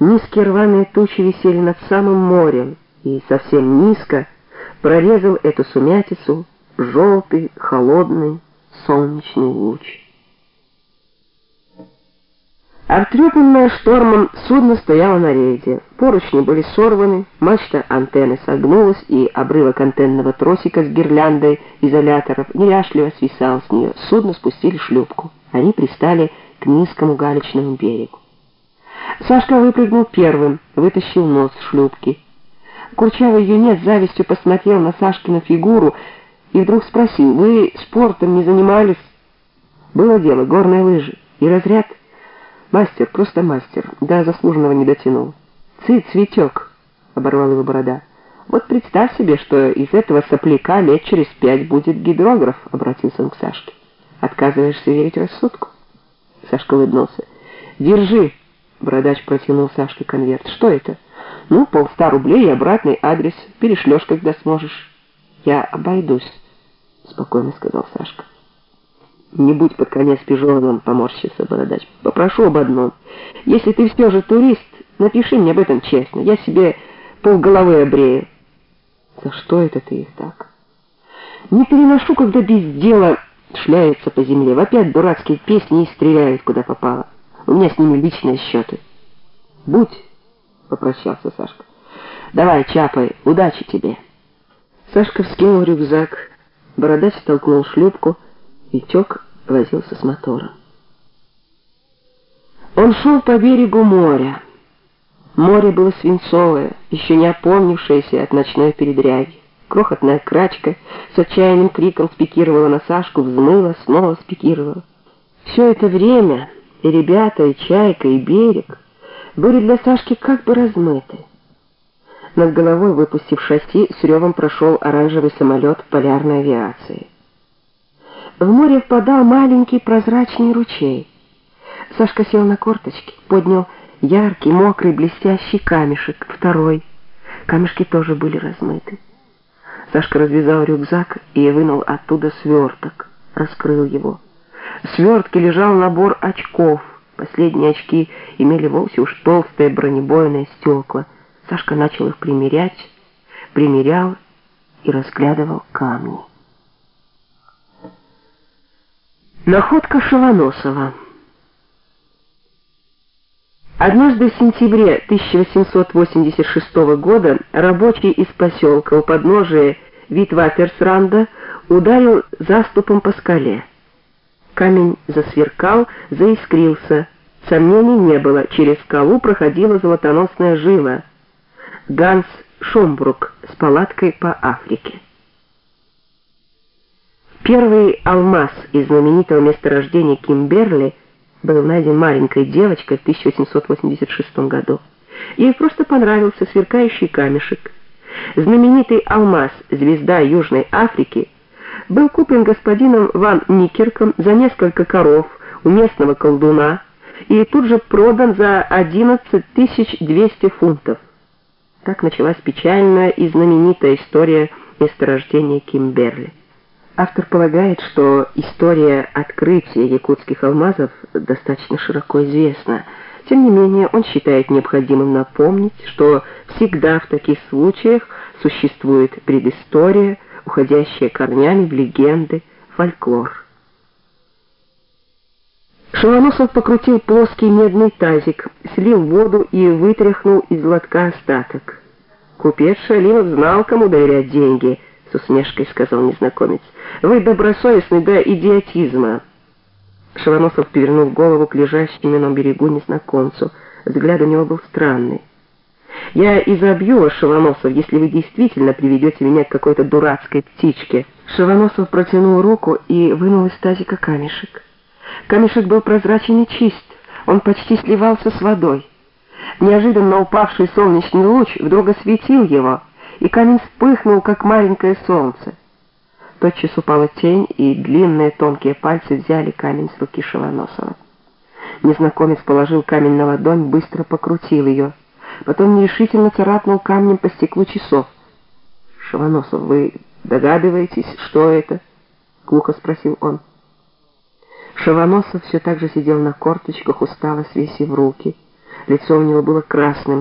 Низкие рваные тучи висели над самым морем, и совсем низко прорезал эту сумятицу желтый, холодный, солнечный луч. Обтрепанное штормом судно стояло на рейде. Поручни были сорваны, мачта антенны согнулась, и обрывок антенного тросика с гирляндой изоляторов неряшливо свисал с нее. Судно спустили шлюпку. Они пристали к низкому галечному берегу. Сашка выпрыгнул первым, вытащил нос шлюпки. Курчавый юнец завистью посмотрел на Сашкину фигуру и вдруг спросил, «Вы спортом не занимались?» «Было дело, горные лыжи и разряд». Мастер, просто мастер, до заслуженного не дотянул. Цыц, цветек, оборвал его борода. Вот представь себе, что из этого сопляка лет через пять будет гидрограф, обратился он к Сашке. Отказываешься верить рассудку? Сашка улыбнулся. Держи, бородач протянул Сашке конверт. Что это? Ну, полста рублей и обратный адрес. Перешлешь, когда сможешь. Я обойдусь, спокойно сказал Сашка. Не будь под конец пижоном, поморщился бородач. Попрошу об одном. Если ты все же турист, напиши мне об этом честно. Я себе полголовы обрею. За что это ты их так? Не переношу, когда без дела шляются по земле, вопят дурацкие песни и стреляют, куда попало. У меня с ними личные счеты. Будь, попрощался Сашка. Давай, чапай, удачи тебе. Сашка вскинул рюкзак. Бородач толкнул шлюпку. Витек возился с мотором. Он шел по берегу моря. Море было свинцовое, еще не опомнившееся от ночной передряги. Крохотная крачка с отчаянным криком спикировала на Сашку, взмыла, снова спикировала. Все это время и ребята, и чайка, и берег были для Сашки как бы размыты. Над головой, выпустив шасси, с ревом прошел оранжевый самолет полярной авиации. В море впадал маленький прозрачный ручей. Сашка сел на корточки, поднял яркий, мокрый, блестящий камешек, второй. Камешки тоже были размыты. Сашка развязал рюкзак и вынул оттуда сверток, раскрыл его. Свертке лежал набор очков. Последние очки имели вовсе уж толстые бронебойные стекла. Сашка начал их примерять, примерял и разглядывал камни. Находка Шелоносова. Однажды в сентябре 1886 года рабочий из поселка у подножия Витватерсранда ударил заступом по скале. Камень засверкал, заискрился. Сомнений не было, через скалу проходила золотоносная жила. Ганс Шомбрук с палаткой по Африке. Первый алмаз из знаменитого месторождения Кимберли был найден маленькой девочкой в 1886 году. Ей просто понравился сверкающий камешек. Знаменитый алмаз «Звезда Южной Африки» был куплен господином Ван Никерком за несколько коров у местного колдуна и тут же продан за 11 200 фунтов. Так началась печальная и знаменитая история месторождения Кимберли. Автор полагает, что история открытия якутских алмазов достаточно широко известна. Тем не менее, он считает необходимым напомнить, что всегда в таких случаях существует предыстория, уходящая корнями в легенды, фольклор. Шелоносов покрутил плоский медный тазик, слил воду и вытряхнул из лотка остаток. Купец Шалимов знал, кому доверять деньги — с усмешкой сказал незнакомец. Вы добросовестны до идиотизма. Шаваносов повернул голову к лежащему на берегу незнакомцу. Взгляд у него был странный. Я изобью вас, Шаваносов, если вы действительно приведете меня к какой-то дурацкой птичке. Шаваносов протянул руку и вынул из тазика камешек. Камешек был прозрачен и чист. Он почти сливался с водой. Неожиданно упавший солнечный луч вдруг осветил его и камень вспыхнул, как маленькое солнце. Тотчас упала тень, и длинные тонкие пальцы взяли камень с руки Шелоносова. Незнакомец положил камень на ладонь, быстро покрутил ее. Потом нерешительно царапнул камнем по стеклу часов. «Шелоносов, вы догадываетесь, что это?» — глухо спросил он. Шаваносов все так же сидел на корточках, устало свесив руки. лицо у него было красным,